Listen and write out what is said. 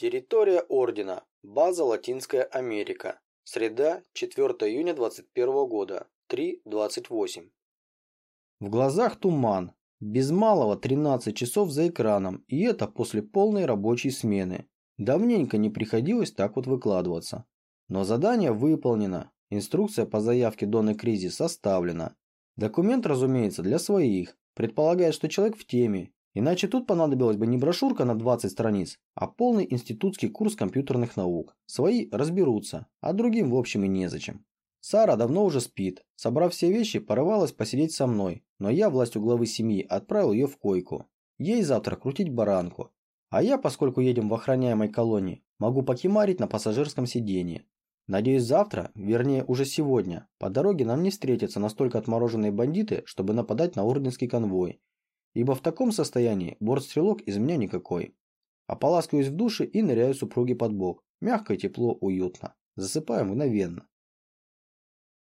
Территория Ордена. База Латинская Америка. Среда, 4 июня 21 года. 3.28. В глазах туман. Без малого 13 часов за экраном, и это после полной рабочей смены. Давненько не приходилось так вот выкладываться. Но задание выполнено, инструкция по заявке Доны Кризис составлена. Документ, разумеется, для своих, предполагает, что человек в теме, иначе тут понадобилась бы не брошюрка на 20 страниц, а полный институтский курс компьютерных наук. Свои разберутся, а другим в общем и незачем. Сара давно уже спит. Собрав все вещи, порывалась посидеть со мной, но я, властью главы семьи, отправил ее в койку. Ей завтра крутить баранку. А я, поскольку едем в охраняемой колонии, могу покемарить на пассажирском сиденье. Надеюсь, завтра, вернее уже сегодня, по дороге нам не встретятся настолько отмороженные бандиты, чтобы нападать на орденский конвой. Ибо в таком состоянии бортстрелок из меня никакой. Ополаскиваюсь в душе и ныряю супруге под бок. Мягко, тепло, уютно. Засыпаю мгновенно.